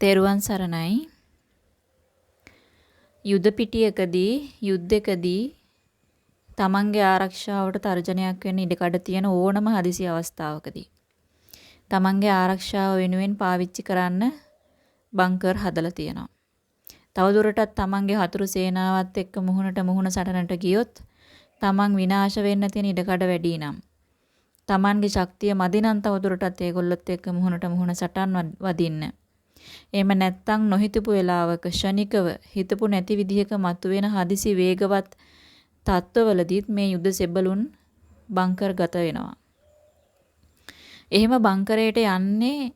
තෙරුවන් සරණයි. යුද පිටියකදී යුද්ධකදී තමන්ගේ ආරක්ෂාවට තර්ජනයක් වෙන්න ඉඩකඩ තියෙන ඕනම හදිසි අවස්ථාවකදී තමන්ගේ ආරක්ෂාව වෙනුවෙන් පාවිච්චි කරන්න බංකර් හදලා තියෙනවා. තවදුරටත් තමන්ගේ හතුරු සේනාවත් එක්ක මුහුණට මුහුණ සටනට ගියොත් තමන් විනාශ වෙන්න තියෙන ඉඩකඩ වැඩි නම් තමන්ගේ ශක්තිය මදි නම් තවදුරටත් ඒගොල්ලොත් එක්ක මුහුණට මුහුණ සටන් වදින්න. එහෙම නැත්තම් නොහිතපු වෙලාවක ෂණිකව හිතපු නැති විදිහක මතුවෙන හදිසි වේගවත් තත්ත්වවලදීත් මේ යුද සෙබළුන් බංකර් ගත වෙනවා. එහෙම බංකරයට යන්නේ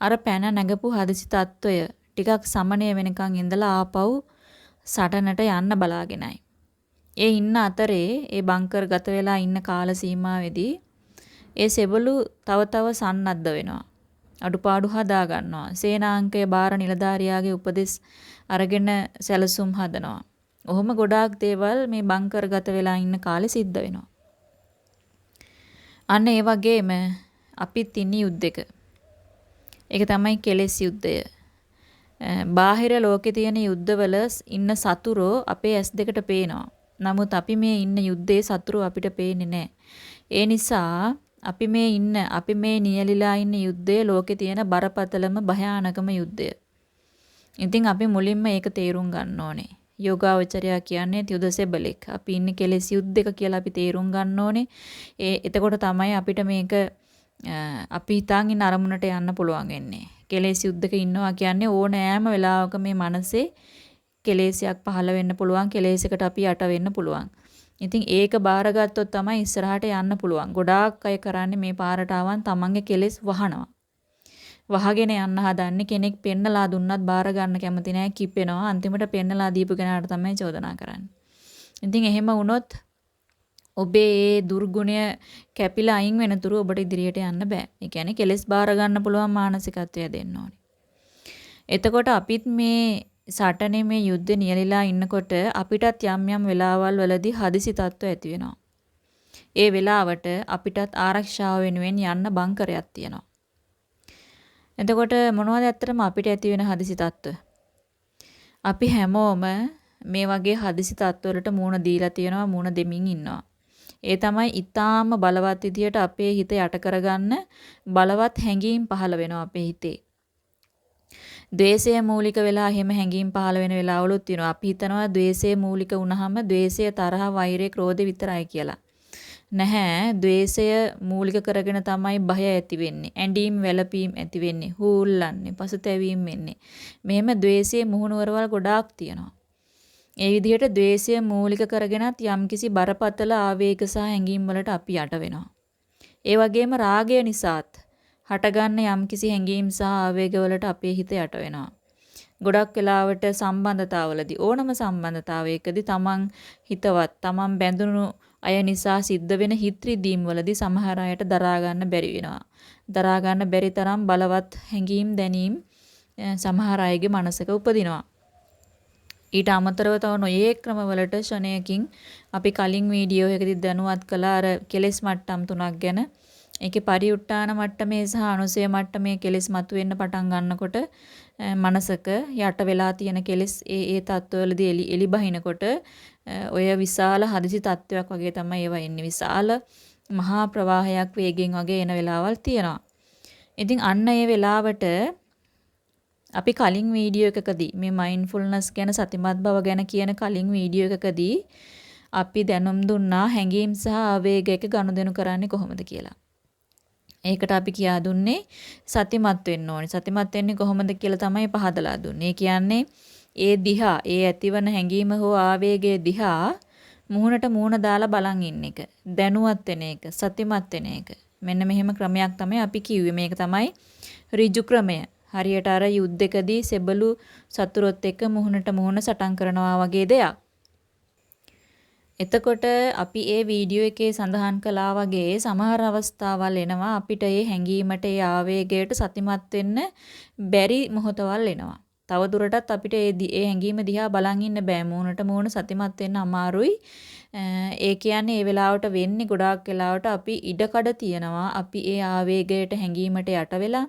අර පැන නැගපු හදිසි තත්ත්වය ටිකක් සමනය වෙනකන් ඉඳලා ආපහු සටනට යන්න බලාගෙනයි. ඒ ඉන්න අතරේ ඒ බංකර් ගත වෙලා ඉන්න කාල සීමාවේදී ඒ සෙබළු තව තව සන්නද්ධ වෙනවා. අඩුපාඩු හදා ගන්නවා. සේනාංකයේ බාර නිලධාරියාගේ උපදෙස් අරගෙන සැලසුම් හදනවා. ඔහොම ගොඩාක් දේවල් මේ බංකර් ගත වෙලා ඉන්න කාලේ සිද්ධ වෙනවා. අන්න ඒ වගේම අපිත් ඉන්නේ යුද්ධයක. ඒක තමයි කෙලෙස් යුද්ධය. බාහිර ලෝකේ තියෙන යුද්ධවල ඉන්න සතුරෝ අපේ ඇස් දෙකට පේනවා. නමුත් අපි මේ ඉන්න යුද්ධයේ සතුරු අපිට පේන්නේ නැහැ. ඒ නිසා අපි මේ ඉන්න අපි මේ නියලිලා ඉන්න යුද්ධය ලෝකේ තියෙන බරපතලම භයානකම යුද්ධය. ඉතින් අපි මුලින්ම ඒක තේරුම් ගන්න ඕනේ. යෝගාවචරයා කියන්නේ යුදසෙබලෙක්. අපි ඉන්නේ කෙලෙස් යුද්ධයක කියලා අපි තේරුම් ගන්න ඕනේ. ඒ එතකොට තමයි අපිට මේක අපි හිතාන් ඉන්න අරමුණට යන්න පුළුවන් වෙන්නේ. කෙලෙස් යුද්ධක ඉන්නවා කියන්නේ ඕනෑම වෙලාවක මේ මනසේ කෙලෙසයක් පහළ වෙන්න පුළුවන්. කෙලෙසයකට අපි යට වෙන්න පුළුවන්. ඉතින් ඒක බාරගත්තොත් තමයි ඉස්සරහට යන්න පුළුවන්. ගොඩාක් අය කරන්නේ මේ පාරට ආවන් තමන්ගේ කෙලෙස් වහනවා. වහගෙන යන්න හදන්නේ කෙනෙක් පෙන්නලා දුන්නත් බාර ගන්න කැමති නැහැ කිපෙනවා. අන්තිමට පෙන්නලා දීපු කෙනාට තමයි චෝදනා කරන්නේ. ඉතින් එහෙම වුණොත් ඔබේ ඒ දුර්ගුණය කැපිලා අයින් වෙනතුරු ඔබට ඉදිරියට යන්න බෑ. ඒ කියන්නේ කෙලෙස් බාර ගන්න පුළුවන් මානසිකත්වය දෙන්න ඕනේ. එතකොට අපිත් මේ සටනේ මේ යුද්ධ නියලිලා ඉන්නකොට අපිටත් යම් යම් වෙලාවල් වලදී හදිසි තත්ත්ව ඇති වෙනවා. ඒ වෙලාවට අපිටත් ආරක්ෂාව වෙනුවෙන් යන්න බංකරයක් තියෙනවා. එතකොට මොනවද ඇත්තටම අපිට ඇති වෙන හදිසි තත්ත්ව? අපි හැමෝම මේ වගේ හදිසි තත්ත්වවලට මූණ දීලා තියෙනවා මූණ දෙමින් ඉන්නවා. ඒ තමයි ඊටාම බලවත් විදියට අපේ හිත යට කරගන්න බලවත් හැඟීම් පහළ වෙනවා අපේ හිතේ. ද්වේෂය මූලික වෙලා එහෙම හැඟීම් පහළ වෙන වෙලාවලුත් තියෙනවා. අපි හිතනවා ද්වේෂය මූලික වුණාම ද්වේෂය තරහ වෛරය ක්‍රෝධය විතරයි කියලා. නැහැ ද්වේෂය මූලික කරගෙන තමයි බය ඇති වෙන්නේ. ඇඬීම් වැළපීම් ඇති වෙන්නේ. හූල්ලන්නේ, පසුතැවීම් වෙන්නේ. මෙහෙම ද්වේෂයේ මුහුණුවරවල් ගොඩාක් තියෙනවා. ඒ විදිහට ද්වේෂය මූලික කරගෙනත් යම්කිසි බරපතල ආවේග සහ හැඟීම් වලට අපි යට වෙනවා. ඒ වගේම රාගය නිසාත් හටගන්න යම්කිසි හැඟීම් සහ ආවේගවලට අපේ හිත යට වෙනවා. ගොඩක් වෙලාවට සම්බන්ධතාවලදී ඕනම සම්බන්ධතාවයකදී තමන් හිතවත් තමන් බැඳුණු අය නිසා සිද්ධ වෙන හිත් රිදීම් වලදී සමහර අයට දරා ගන්න බැරි වෙනවා. දරා ගන්න බැරි තරම් බලවත් හැඟීම් දැනීම් සමහර අයගේ මනසක උපදිනවා. ඊට අමතරව තව නොයේ ක්‍රමවලට ෂණයකින් අපි කලින් වීඩියෝ එකකදී දැනුවත් කළ අර කෙලෙස් මට්ටම් තුනක් ගැන ඒකේ පරිඋට්ටාන මට්ටමේ සහ අනුසය මට්ටමේ කෙලෙස් මතුවෙන්න පටන් ගන්නකොට මනසක යට වෙලා තියෙන කෙලෙස් ඒ ඒ තත්ත්වවලදී එලි එලි බහිනකොට ඔය විශාල හදිසි තත්ත්වයක් වගේ තමයි ඒවා එන්නේ. විශාල මහා ප්‍රවාහයක් වේගෙන් වගේ එන වෙලාවල් තියෙනවා. ඉතින් අන්න ඒ වෙලාවට අපි කලින් වීඩියෝ එකකදී මේ මයින්ඩ්ෆුල්නස් ගැන සතිමත් බව ගැන කියන කලින් වීඩියෝ එකකදී අපි දැනුම් දුන්නා හැඟීම් සහ ආවේගයක ගනුදෙනු කරන්නේ කොහොමද කියලා. ඒකට අපි කියා දුන්නේ සතිමත් වෙන්න ඕනේ. සතිමත් වෙන්නේ කොහොමද කියලා තමයි පහදලා දුන්නේ. කියන්නේ ඒ දිහා, ඒ ඇතිවන හැඟීම හෝ ආවේගයේ දිහා මුහුණට මුහුණ දාලා බලන් ඉන්න එක. දැනුවත් වෙන එක, සතිමත් වෙන එක. මෙන්න මෙහෙම ක්‍රමයක් තමයි අපි කිව්වේ. මේක තමයි ඍජු ක්‍රමය. හරියට අර යුද්ධකදී සෙබළු සතුරොත් එක්ක මුහුණට මුහුණ සටන් කරනවා වගේ දෙයක්. එතකොට අපි ඒ වීඩියෝ එකේ සඳහන් කළා වගේ සමහර අවස්ථාවල් එනවා අපිට ඒ හැඟීමට ඒ ආවේගයට සතිමත් වෙන්න බැරි මොහොතවල් එනවා. තව දුරටත් අපිට ඒ ඒ හැඟීම දිහා බලන් ඉන්න බෑ. මූණට මූණ සතිමත් වෙන්න අමාරුයි. ඒ කියන්නේ ඒ වෙලාවට වෙන්නේ ගොඩාක් වෙලාවට අපි ඉඩකඩ තියනවා. අපි ඒ ආවේගයට හැඟීමට යට වෙලා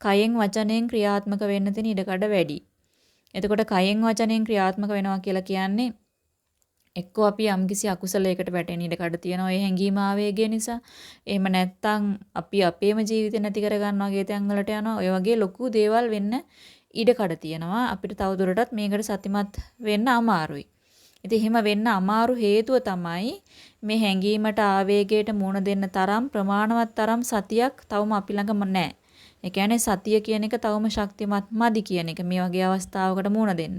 කයෙන් වචනයෙන් ක්‍රියාත්මක වෙන්න තියෙන ඉඩකඩ වැඩි. එතකොට කයෙන් වචනයෙන් ක්‍රියාත්මක වෙනවා කියලා කියන්නේ එක්කෝ අපි යම්කිසි අකුසලයකට වැටෙන ඉඩකඩ තියෙනවා ඒ හැඟීම ආවේගය නිසා. එහෙම නැත්නම් අපි අපේම ජීවිතේ නැති කරගන්නවා වගේ තැන් වලට යනවා. ඔය වගේ ලොකු දේවල් වෙන්න ඉඩකඩ තියෙනවා. අපිට තවදුරටත් මේකට සතිමත් වෙන්න අමාරුයි. ඉතින් එහෙම වෙන්න අමාරු හේතුව තමයි මේ හැඟීමට ආවේගයට මුහුණ දෙන්න තරම් ප්‍රමාණවත් තරම් සතියක් තවම අපි ළඟම නැහැ. ඒ කියන්නේ සතිය කියන එක තවම ශක්තිමත් මදි කියන එක මේ වගේ අවස්ථාවකට මුහුණ දෙන්න.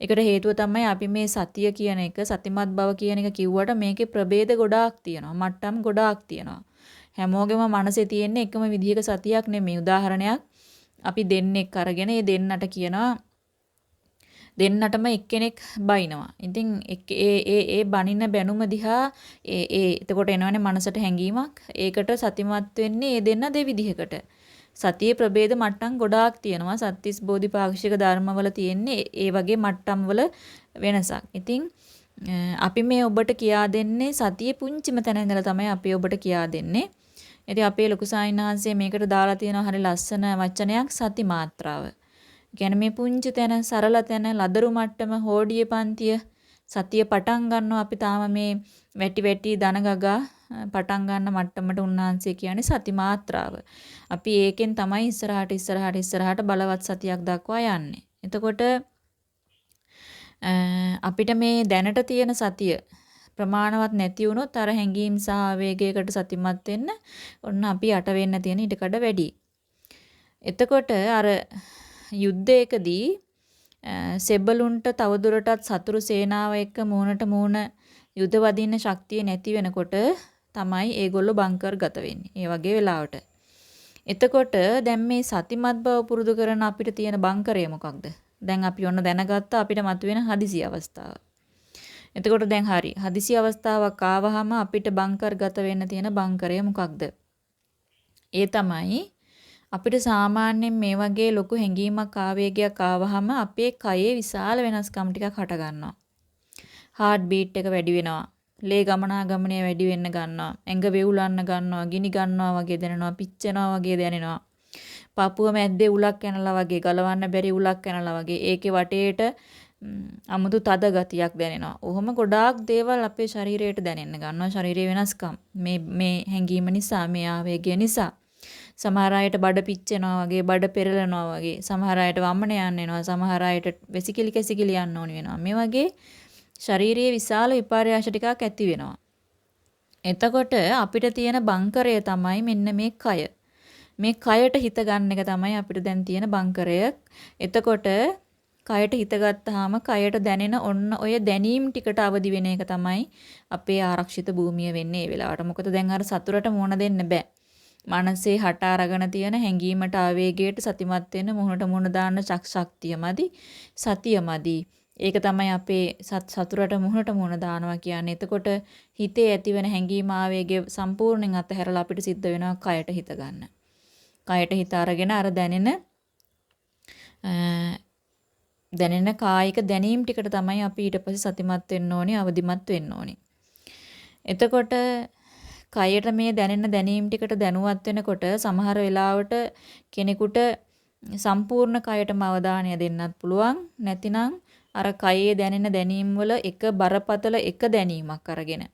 ඒකට හේතුව තමයි අපි මේ සතිය කියන එක සතිමත් බව කියන එක කිව්වට මේකේ ප්‍රභේද ගොඩාක් තියෙනවා. මට්ටම් ගොඩාක් තියෙනවා. හැමෝගෙම මනසේ තියෙන එකම විදිහක සතියක් නෙමෙයි. උදාහරණයක් අපි දෙන්නෙක් අරගෙන ඒ දෙන්නට කියනවා දෙන්නටම එක්කෙනෙක් බයිනවා. ඉතින් ඒ ඒ ඒ බනින බැනුම දිහා ඒ ඒ එතකොට එනවනේ මනසට හැඟීමක්. ඒකට සතිමත් වෙන්නේ ඒ දෙන්න දෙවිදිහකට. සතියේ ප්‍රභේද මට්ටම් ගොඩාක් තියෙනවා. සත්‍තිස් බෝධිපාක්ෂික ධර්මවල තියෙන්නේ ඒ වගේ මට්ටම් වල වෙනසක්. ඉතින් අපි මේ ඔබට කියා දෙන්නේ සතියේ පුංචිම තැන ඉඳලා තමයි අපි ඔබට කියා දෙන්නේ. ඉතින් අපේ ලොකු සාහිණාංශයේ මේකට දාලා තියෙනවා හරි ලස්සන වචනයක් සති මාත්‍රාව. කියන්නේ මේ පුංචි තැන සරල තැන ලදරු මට්ටම හෝඩියේ පන්තිය සතිය පටන් ගන්නවා අපි තාම මේ වැටි වැටි දන ගගා පටන් ගන්න මට්ටමට උන්වහන්සේ කියන්නේ සති මාත්‍රාව. අපි ඒකෙන් තමයි ඉස්සරහට ඉස්සරහට ඉස්සරහට බලවත් සතියක් දක්වා යන්නේ. එතකොට අපිට මේ දැනට තියෙන සතිය ප්‍රමාණවත් නැති වුණොත් අර හැඟීම් සහ ආවේගයකට සතිමත් වෙන්න ඔන්න අපි යට වෙන්න තියෙන ඉඩකඩ වැඩි. එතකොට අර යුද්ධයකදී සෙබළුන්ට තවදුරටත් සතුරු සේනාව එක්ක මූණට මූණ යුද වදින්න ශක්තිය නැති වෙනකොට තමයි ඒගොල්ලෝ බංකර් ගත වෙන්නේ. ඒ වගේ වෙලාවට. එතකොට දැන් මේ සතිමත් බව පුරුදු කරන අපිට තියෙන බංකරය මොකක්ද? දැන් අපි ඔන්න දැනගත්තා අපිට මතුවෙන හදිසි අවස්ථාව. එතකොට දැන් හරි. හදිසි අවස්ථාවක් ආවහම අපිට බංකර් ගත වෙන්න තියෙන බංකරය මොකක්ද? ඒ තමයි අපිට සාමාන්‍යයෙන් මේ වගේ ලොකු හැඟීමක් ආවේගයක් ආවහම අපේ කයේ විශාල වෙනස්කම් ටිකක් හට ගන්නවා. හાર્ට් බීට් එක වැඩි වෙනවා. ලේ ගමනාගමනය වැඩි වෙන්න ගන්නවා. ඇඟ වෙවුලන්න ගන්නවා, ගිනි ගන්නවා වගේ දැනෙනවා, පිච්චෙනවා වගේ දැනෙනවා. පපුව මැද්දේ උලක් කනලා වගේ, ගලවන්න බැරි උලක් කනලා වගේ. ඒකේ වටේට අමුතු තද ගතියක් දැනෙනවා. ඔහොම ගොඩාක් දේවල් අපේ ශරීරයට දැනෙන්න ගන්නවා. ශරීරයේ වෙනස්කම්. මේ මේ හැඟීම නිසා, මේ ආවේගය නිසා. සමහර අයට බඩ පිච්චෙනවා වගේ, බඩ පෙරලනවා වගේ. සමහර අයට වම්මන යන්න එනවා. සමහර අයට වෙසිකිලි කැසිකිලි යන්න ඕනි වෙනවා. මේ වගේ ශාරීරියේ විශාල විපර්යාස ටිකක් ඇති වෙනවා. එතකොට අපිට තියෙන බංකරය තමයි මෙන්න මේ කය. මේ කයට හිත ගන්න එක තමයි අපිට දැන් තියෙන බංකරය. එතකොට කයට හිත ගත්තාම කයට දැනෙන ඔන්න ඔය දැනීම් ටිකට අවදි වෙන එක තමයි අපේ ආරක්ෂිත භූමිය වෙන්නේ ඒ වෙලාවට. මොකද දැන් අර සතුරට මුණ දෙන්න බෑ. මනසේ හට අරගෙන තියෙන හැඟීමට ආවේගයට සතිමත් වෙන්න මුහුණට මුහුණ දාන්න ශක්තියමදි සතියමදි ඒක තමයි අපේ සතුරට මුහුණට මුහුණ දානවා කියන්නේ. එතකොට හිතේ ඇතිවෙන හැඟීම ආවේගය සම්පූර්ණයෙන් අතහැරලා අපිට සිද්ධ වෙනවා කයට හිත ගන්න. කයට හිත අරගෙන අර දැනෙන දැනෙන කායික දැනීම් ටිකට තමයි අපි ඊට පස්සේ සතිමත් වෙන්න ඕනේ, අවදිමත් වෙන්න ඕනේ. එතකොට කයට මේ දැනෙන දැනීම් ටිකට දැනුවත් වෙනකොට සමහර වෙලාවට කෙනෙකුට සම්පූර්ණ කයටම අවධානය දෙන්නත් පුළුවන්. නැතිනම් අර කයේ දැනෙන දැනීම් වල එක බරපතල එක දැනීමක් අරගෙන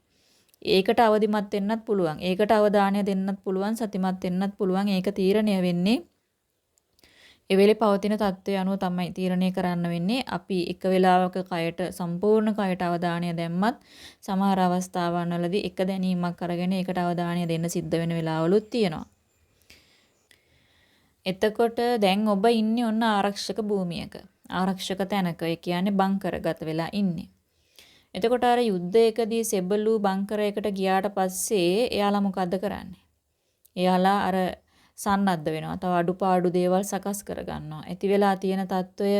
ඒකට අවදිමත් වෙන්නත් පුළුවන්. ඒකට අවධානය දෙන්නත් පුළුවන්, සතිමත් වෙන්නත් පුළුවන්. ඒක තීරණය වෙන්නේ ඒ වෙලේ පවතින தত্ত্বය අනුව තමයි තීරණය කරන්න වෙන්නේ. අපි එක වෙලාවක කයට සම්පූර්ණ කයට අවධානය දැම්මත් සමහර අවස්ථාවන්වලදී එක දැනීමක් අරගෙන ඒකට අවධානය දෙන්න සිද්ධ වෙන වෙලාවලුත් තියෙනවා. එතකොට දැන් ඔබ ඉන්නේ ඔන්න ආරක්ෂක භූමියක. ආරක්ෂක තැනක ඒ කියන්නේ බංකරගත වෙලා ඉන්නේ. එතකොට අර යුද්ධයකදී සෙබළු බංකරයකට ගියාට පස්සේ එයාලා මොකද්ද කරන්නේ? එයාලා අර සන්නද්ධ වෙනවා. තව අඩුපාඩු දේවල් සකස් කරගන්නවා. ඇති වෙලා තියෙන తত্ত্বය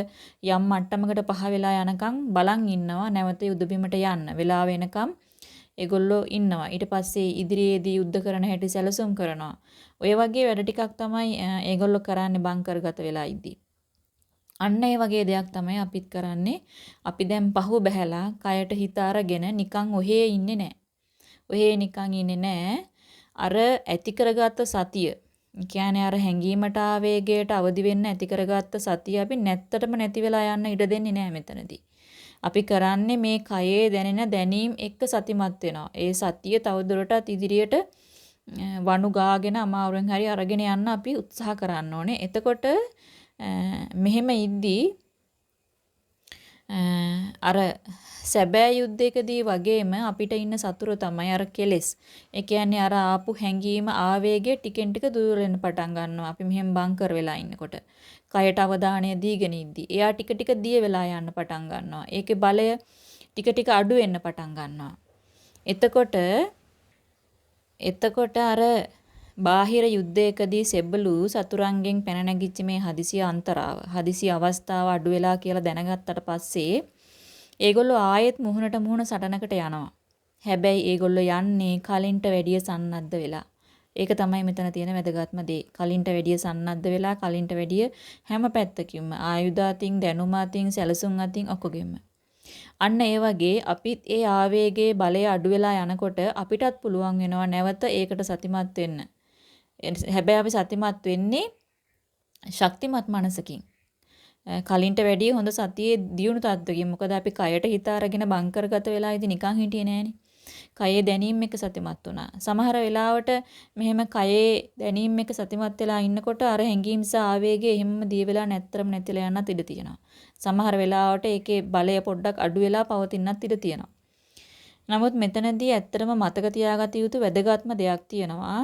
යම් මට්ටමකට පහ වෙලා යනකම් බලන් ඉන්නවා. නැවත යුදබිමට යන්න. වෙලා වෙනකම් ඒගොල්ලෝ ඉන්නවා. ඊට පස්සේ ඉදිරියේදී යුද්ධ කරන හැටි සැලසුම් කරනවා. ඔය වගේ වැඩ ටිකක් තමයි ඒගොල්ලෝ කරන්නේ බංකරගත වෙලා ඉදී. අන්න ඒ වගේ දෙයක් තමයි අපිත් කරන්නේ. අපි දැන් පහුව බහැලා කයට හිත අරගෙන නිකන් ඔහේ ඉන්නේ නැහැ. ඔහේ නිකන් ඉන්නේ නැහැ. අර ඇති කරගත්ත සතිය කියන්නේ අර හැංගීමට ආවේගයට අවදි වෙන්න ඇති කරගත්ත සතිය අපි නැත්තටම නැති වෙලා යන්න ඉඩ දෙන්නේ නැහැ මෙතනදී. අපි කරන්නේ මේ කයේ දැනෙන දැනීම් එක්ක සතිමත් වෙනවා. ඒ සතිය තවදුරටත් ඉදිරියට වනු ගාගෙන අමාරුවෙන් හරි අරගෙන යන්න අපි උත්සාහ කරන්න ඕනේ. එතකොට මෙහෙම ඉද්දී අර සැබෑ යුද්ධයකදී වගේම අපිට ඉන්න සතුරු තමයි අර කෙලෙස්. ඒ කියන්නේ අර ආපු හැඟීම ආවේගය ටිකෙන් ටික දුර වෙන්න පටන් ගන්නවා. අපි මෙහෙම බංකර් වෙලා ඉන්නකොට. කයට අවධානය දීගෙන ඉද්දී. එයා ටික ටික දිය වෙලා යන්න පටන් ගන්නවා. ඒකේ බලය ටික ටික අඩු වෙන්න පටන් ගන්නවා. එතකොට එතකොට අර බාහිර යුද්ධයකදී සෙබළු සතුරන්ගෙන් පැන නැගිච්ච මේ හදිසි අන්තරාව හදිසි අවස්ථාව අඩු වෙලා කියලා දැනගත්තට පස්සේ ඒගොල්ලෝ ආයෙත් මුහුණට මුහුණ සටනකට යනවා. හැබැයි ඒගොල්ලෝ යන්නේ කලින්ට වැඩිය සන්නද්ධ වෙලා. ඒක තමයි මෙතන තියෙන වැදගත්ම දේ. කලින්ට වැඩිය සන්නද්ධ වෙලා කලින්ට වැඩිය හැම පැත්තකින්ම ආයුධ අතින් දැනුම අතින් සැලසුම් අතින් ඔක්කොගෙම. අන්න ඒ වගේ අපිත් ඒ ආවේගයේ බලය අඩු වෙලා යනකොට අපිටත් පුළුවන් වෙනවා නැවත ඒකට සතිමත් වෙන්න. හැබැයි අපි සතිමත් වෙන්නේ ශක්තිමත් මනසකින්. කලින්ට වැඩිය හොඳ සතියේ දියුණු තත්ත්වකින්. මොකද අපි කයට හිත අරගෙන බංකරගත වෙලා ඉතින් නිකන් හිටියේ නෑනේ. කයේ දැනීම් එක සතිමත් වුණා. සමහර වෙලාවට මෙහෙම කයේ දැනීම් එක සතිමත් වෙලා ඉන්නකොට අර හැඟීම් සහ ආවේගය එහෙමම දිය වෙලා නැත්තරම නැතිලා යන්නත් ඉඩ තියෙනවා. සමහර වෙලාවට ඒකේ බලය පොඩ්ඩක් අඩු වෙලා පවතින්නත් ඉඩ තියෙනවා. නමුත් මෙතනදී ඇත්තටම මතක තියාගත යුතු වැදගත්ම දෙයක් තියෙනවා.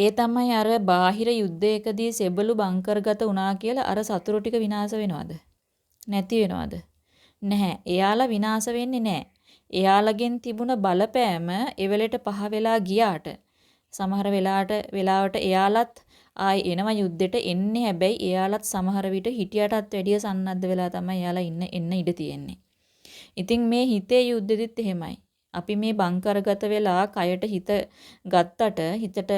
ඒ තමයි අර බාහිර යුද්ධයකදී සෙබළු බංකර්ගත වුණා කියලා අර සතුරු ටික විනාශ වෙනවද? නැති වෙනවද? නැහැ. එයාලා විනාශ වෙන්නේ නැහැ. එයාලගෙන් තිබුණ බලපෑම එවලට පහ වෙලා ගියාට සමහර වෙලාවට වෙලාවට එයාලත් ආයි එනවා යුද්ධෙට එන්නේ හැබැයි එයාලත් සමහර විට හිටියටත් වැඩිය සන්නද්ධ වෙලා තමයි එයාලා ඉන්න එන්න ඉඩ තියෙන්නේ. ඉතින් මේ හිතේ යුද්ධෙදිත් එහෙමයි. අපි මේ බංකරගත වෙලා කයට හිත ගත්තට හිතට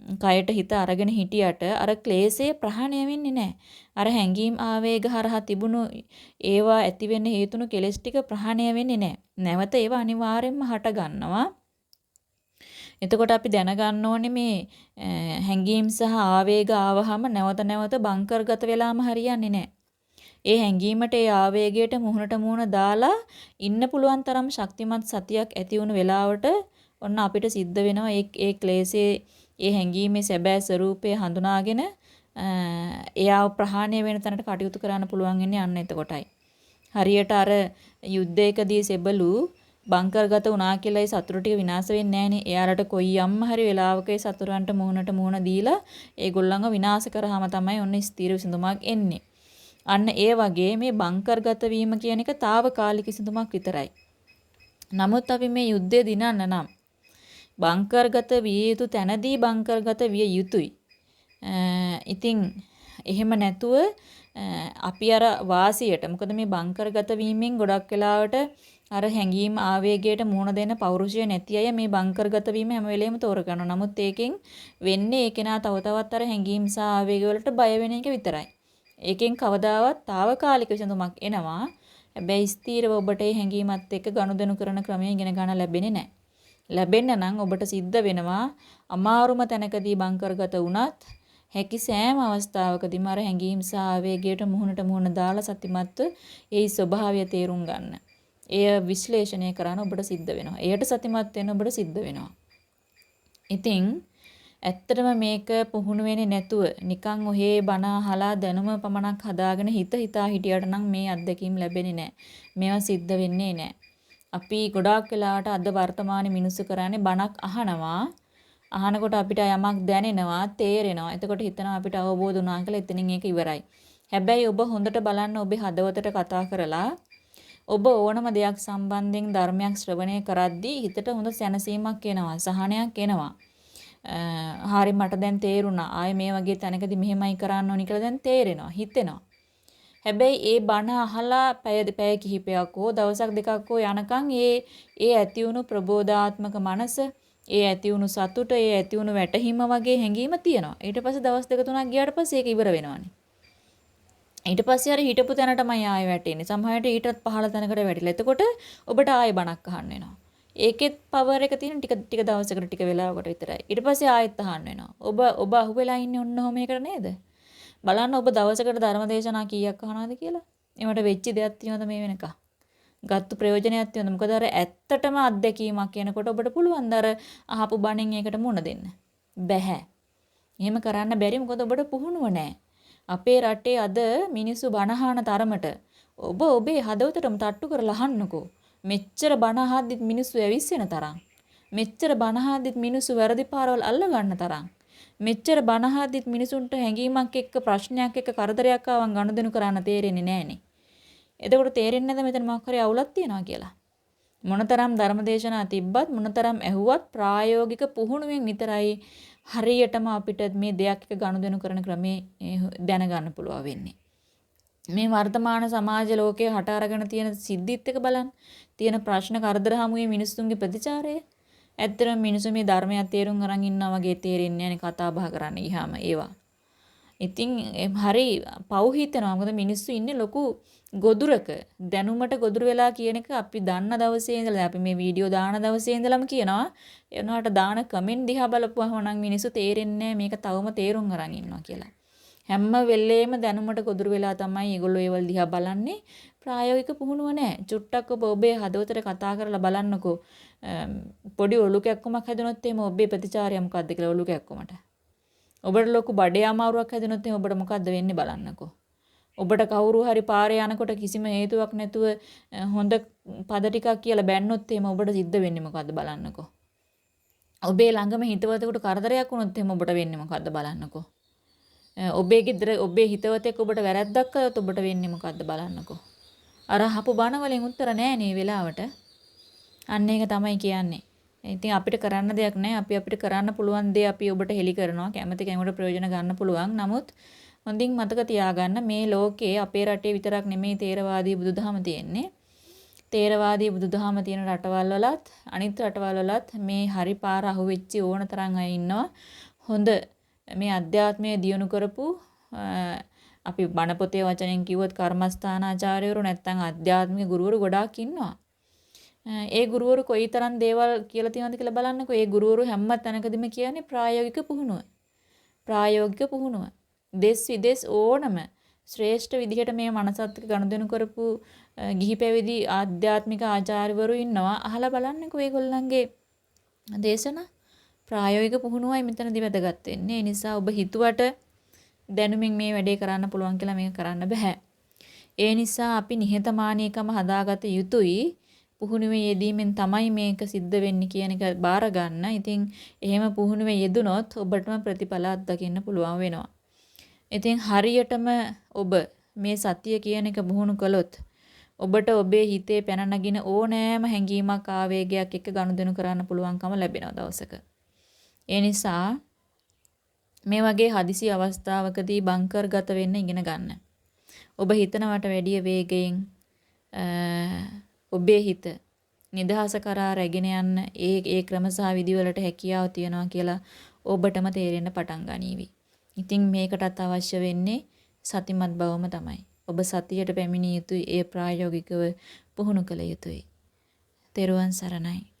කයට හිත අරගෙන හිටියට අර ක්ලේශය ප්‍රහාණය වෙන්නේ නැහැ. අර හැඟීම් ආවේග හරහා තිබුණු ඒවා ඇති වෙන්න හේතුණු කෙලෙස් ටික ප්‍රහාණය වෙන්නේ නැහැ. නැවත ඒවා අනිවාර්යෙන්ම හට ගන්නවා. එතකොට අපි දැනගන්න ඕනේ මේ හැඟීම් සහ ආවේග ආවහම නැවත නැවත බංකර්ගත වෙලාම හරියන්නේ නැහැ. ඒ හැඟීමට ඒ ආවේගයට මුහුණට මුහුණ දාලා ඉන්න පුළුවන් තරම් ශක්තිමත් සතියක් ඇති වුණු වෙලාවට ඔන්න අපිට සිද්ධ වෙනවා ඒ ඒ ක්ලේශයේ ඒ හැඟීමේ සැබෑ ස්වરૂපය හඳුනාගෙන එයාව ප්‍රහාණය වෙන තැනට කටයුතු කරන්න පුළුවන් වෙන්නේ අන්න එතකොටයි. හරියට අර යුද්ධයකදී සෙබළු බංකර්ගත වුණා කියලා ඒ සතුරු ටික විනාශ වෙන්නේ නැහනේ. එයාලට කොයි යම්ම හරි වෙලාවක ඒ සතුරන්ට මුහුණට මුහුණ දීලා ඒගොල්ලන්ව විනාශ කරාම තමයි ඔන්න ස්ථිර විසඳුමක් එන්නේ. අන්න ඒ වගේ මේ බංකර්ගත වීම කියන එක తాවකාලික විසඳුමක් විතරයි. නමුත් අපි මේ යුද්ධය දිනන්න නම් බංකර්ගත විය යුතු තැනදී බංකර්ගත විය යුතුයි. ඉතින් එහෙම නැතුව අපි අර වාසියට මොකද මේ බංකර්ගත වීමෙන් ගොඩක් වෙලාවට අර හැංගීම් ආවේගයට මුහුණ දෙන්න පෞරුෂය නැති අය මේ බංකර්ගත වීම හැම වෙලෙම තෝරගන්නවා. නමුත් ඒකෙන් වෙන්නේ ඒ කෙනා තව තවත් අර හැංගීම් සහ ආවේග වලට බය වෙන එක විතරයි. ඒකෙන් කවදාවත් తాවකාලික විසඳුමක් එනවා. හැබැයි ස්ථීරව ඔබට ඒ හැංගීමත් එක්ක ගනුදෙනු කරන ක්‍රමය ඉගෙන ගන්න ලැබෙන්නේ නැහැ. ලැබෙන්න නම් ඔබට සිද්ධ වෙනවා අමාරුම තැනකදී බංකරගත වුණත් හැකි සෑම අවස්ථාවකදීම අර හැඟීම් සහ ආවේගයට මුහුණට මුහුණ දාලා සතිමත්ව ඒ ස්වභාවය තේරුම් ගන්න. එය විශ්ලේෂණය කරන්න ඔබට සිද්ධ වෙනවා. එයට සතිමත් වෙන්න ඔබට සිද්ධ වෙනවා. ඉතින් ඇත්තටම මේක පුහුණු වෙන්නේ නැතුව නිකන් ඔහේ බණ අහලා දැනුම පමණක් හදාගෙන හිත හිතා හිටියට නම් මේ අත්දැකීම් ලැබෙන්නේ නැහැ. මේවා සිද්ධ වෙන්නේ නැහැ. අපි ගොඩාක් වෙලාවට අද වර්තමාන මිනිස්සු කරන්නේ බණක් අහනවා. අහනකොට අපිට යමක් දැනෙනවා, තේරෙනවා. එතකොට හිතනවා අපිට අවබෝධ වුණා කියලා එතනින් ඒක ඉවරයි. හැබැයි ඔබ හොඳට බලන්න ඔබේ හදවතට කතා කරලා ඔබ ඕනම දෙයක් සම්බන්ධයෙන් ධර්මයක් ශ්‍රවණය කරද්දී හිතට හොඳ සැනසීමක් එනවා, සහනයක් එනවා. හරි මට දැන් තේරුණා. ආයේ මේ වගේ තැනකදී මෙහෙමයි කරන්න ඕනි කියලා දැන් තේරෙනවා, හිතෙනවා. හැබැයි ඒ බණ අහලා පැය පැය කිහිපයක් හෝ දවසක් දෙකක් හෝ යනකම් ඒ ඒ ඇති වුණු ප්‍රබෝධාත්මක මනස ඒ ඇති වුණු සතුට ඒ ඇති වුණු වැටහීම වගේ හැඟීම තියෙනවා. ඊට පස්සේ දවස් දෙක තුනක් ගියාට පස්සේ ඒක ඉවර වෙනවානේ. ඊට පස්සේ අර හිටපු තැනටමයි ආයෙ වැටෙන්නේ. සමහරවිට ඊටත් පහළ තැනකට වැටිලා. එතකොට ඔබට ආයෙ බණක් අහන්න වෙනවා. ඒකෙත් පවර් එක තියෙන ටික ටික දවසකට ටික වෙලාවකට විතරයි. ඊට පස්සේ ආයෙත් අහන්න වෙනවා. ඔබ ඔබ අහුවෙලා ඉන්නේ ඔන්න ඔහොම එකකට නේද? බලන්න ඔබ දවසකට ධර්මදේශනා කීයක් අහනවද කියලා. ඒවට වෙච්ච දෙයක් තියෙනවද මේ වෙනකම්? ගත්තු ප්‍රයෝජනයක් තියෙනවද? මොකද අර ඇත්තටම අත්දැකීමක් කියනකොට ඔබට පුළුවන් ද අර අහපු බණෙන් ඒකට මුණ දෙන්න. බැහැ. එහෙම කරන්න බැරි මොකද ඔබට පුහුණුව නැහැ. අපේ රටේ අද මිනිස්සු බනහන තරමට ඔබ ඔබේ හදවතටම තට්ටු කරලා අහන්නකෝ. මෙච්චර බන අහද්දිත් මිනිස්සු ඇවිස්සෙන තරම්. මෙච්චර බන අහද්දිත් මිනිස්සු වැරදි පාරවල් අල්ල ගන්න තරම්. මෙච්චර බන අහද්දිත් මිනිසුන්ට හැඟීමක් එක්ක ප්‍රශ්නයක් එක්ක කරදරයක් ආවන් ගනුදෙනු කරන්න තේරෙන්නේ නැහනේ. එතකොට තේරෙන්නේ නැද මෙතන මොකක් හරි අවුලක් තියෙනවා කියලා. මොනතරම් ධර්මදේශනා තිබ්බත් මොනතරම් ඇහුවත් ප්‍රායෝගික පුහුණුවෙන් විතරයි හරියටම අපිට මේ දෙයක් එක ගනුදෙනු කරන ක්‍රමේ දැනගන්න පුළුවන් වෙන්නේ. මේ වර්තමාන සමාජ ලෝකයේ හට අරගෙන තියෙන සිද්ධිත් එක බලන්න. තියෙන ප්‍රශ්න කරදර හමුවේ මිනිස්සුන්ගේ ප්‍රතිචාරය. ඇත්තටම මිනිස්සු මේ ධර්මයක් තේරුම් අරන් ඉන්නවා වගේ තේරෙන්නේ නැහැ කතා බහ කරන්න ගියාම ඒවා. ඉතින් හරි පව් හිතෙනවා. මොකද මිනිස්සු ඉන්නේ ලොකු ගොදුරක. දැනුමට ගොදුරු වෙලා කියන එක අපි දන්න දවසේ ඉඳලා අපි මේ වීඩියෝ දාන දවසේ ඉඳලම කියනවා. එනවාට දාන කමෙන්ට් දිහා බලපුවහම නම් මිනිස්සු තේරෙන්නේ මේක තවම තේරුම් අරන් ඉන්නවා කියලා. හැම වෙලේම දැනුමට ගොදුරු වෙලා තමයි ඒගොල්ලෝ ඒවල් දිහා බලන්නේ. ප්‍රායෝගික පුහුණුව නැහැ. චුට්ටක් ඔබ ඔබේ හදවතට කතා කරලා බලන්නකෝ. පොඩි ඔලු කැක්කමක් හැදුනොත් එහෙම ඔබේ ප්‍රතිචාරය මොකක්ද කියලා ඔලු කැක්කමට. ඔබට ලොකු බඩේ අමාරුවක් හැදුනොත් එහෙනම් ඔබට මොකද්ද වෙන්නේ බලන්නකෝ. ඔබට කවුරු හරි පාරේ යනකොට කිසිම හේතුවක් නැතුව හොඳ පද ටිකක් කියලා බැන්නොත් එහෙම ඔබට සිද්ධ වෙන්නේ මොකද්ද බලන්නකෝ. ඔබේ ළඟම හිතවතෙකුට කරදරයක් වුණොත් එහෙම ඔබට වෙන්නේ මොකද්ද බලන්නකෝ. ඔබේ ගෙදර ඔබේ හිතවතෙක් ඔබට වැරද්දක් කළොත් ඔබට වෙන්නේ මොකද්ද බලන්නකෝ. අර හපු බණ වලින් උත්තර නැහැ නේ වෙලාවට. අන්න ඒක තමයි කියන්නේ. ඉතින් අපිට කරන්න දෙයක් නැහැ. අපි අපිට කරන්න පුළුවන් දේ අපි ඔබට හෙලි කරනවා. කැමති කෙනෙකුට ප්‍රයෝජන ගන්න පුළුවන්. නමුත් හොඳින් මතක තියාගන්න මේ ලෝකයේ අපේ රටේ විතරක් නෙමෙයි තේරවාදී බුදුදහම තියෙන්නේ. තේරවාදී බුදුදහම තියෙන රටවල් වලත් අනිත් රටවල් වලත් මේ හරි පාර අහුවෙච්ච ඕන තරම් අය ඉන්නවා. හොඳ මේ අධ්‍යාත්මය දියුණු කරපු අපි බණ පොතේ වචනෙන් කිව්වොත් කර්මස්ථානාචාර්යවරු නැත්නම් ආධ්‍යාත්මික ගුරුවරු ගොඩාක් ඉන්නවා. ඒ ගුරුවරු කොයිතරම් දේවල් කියලා තියෙනවද කියලා බලන්නකෝ. ඒ ගුරුවරු හැම තැනකදීම කියන්නේ ප්‍රායෝගික පුහුණුව. ප්‍රායෝගික පුහුණුව. දෙස් විදෙස් ඕනම ශ්‍රේෂ්ඨ විදිහට මේ මනසත් එක්ක ගනුදෙනු කරපු ගිහි පැවිදි ආධ්‍යාත්මික ආචාර්යවරු ඉන්නවා. අහලා බලන්නකෝ ඒගොල්ලන්ගේ දේශනා. ප්‍රායෝගික පුහුණුවයි මෙතනදී වැදගත් වෙන්නේ. ඒ නිසා ඔබ හිතුවට දැනුමින් මේ වැඩේ කරන්න පුළුවන් කියලා මේක කරන්න බෑ. ඒ නිසා අපි නිහතමානීකම හදාගත යුතුයි. පුහුණුවේ යෙදීමෙන් තමයි මේක සිද්ධ වෙන්නේ කියන එක බාර ගන්න. ඉතින් එහෙම පුහුණුවේ යෙදුනොත් ඔබටම ප්‍රතිඵල අත්දකින්න පුළුවන් වෙනවා. ඉතින් හරියටම ඔබ මේ සතිය කියන එක පුහුණු කළොත් ඔබට ඔබේ හිතේ පැන නගින ඕනෑම හැඟීමක් ආවේගයක් එක්ක ගනුදෙනු කරන්න පුළුවන්කම ලැබෙනවා දවසක. ඒ නිසා මේ වගේ හදිසි අවස්ථාවකදී බංකර් ගත වෙන්න ඉගෙන ගන්න. ඔබ හිතනවට වැඩිය වේගයෙන් ඔබේ හිත නිදහස කරා රැගෙන යන්න ඒ ඒ ක්‍රම සහ විදිවලට හැකියාව තියනවා කියලා ඔබටම තේරෙන්න පටන් ගනීවි. ඉතින් මේකටත් අවශ්‍ය වෙන්නේ සතිමත් බවම තමයි. ඔබ සතියට පැමිණිය යුතුයි ඒ ප්‍රායෝගිකව පුහුණු කළ යුතුයි. තෙරුවන් සරණයි.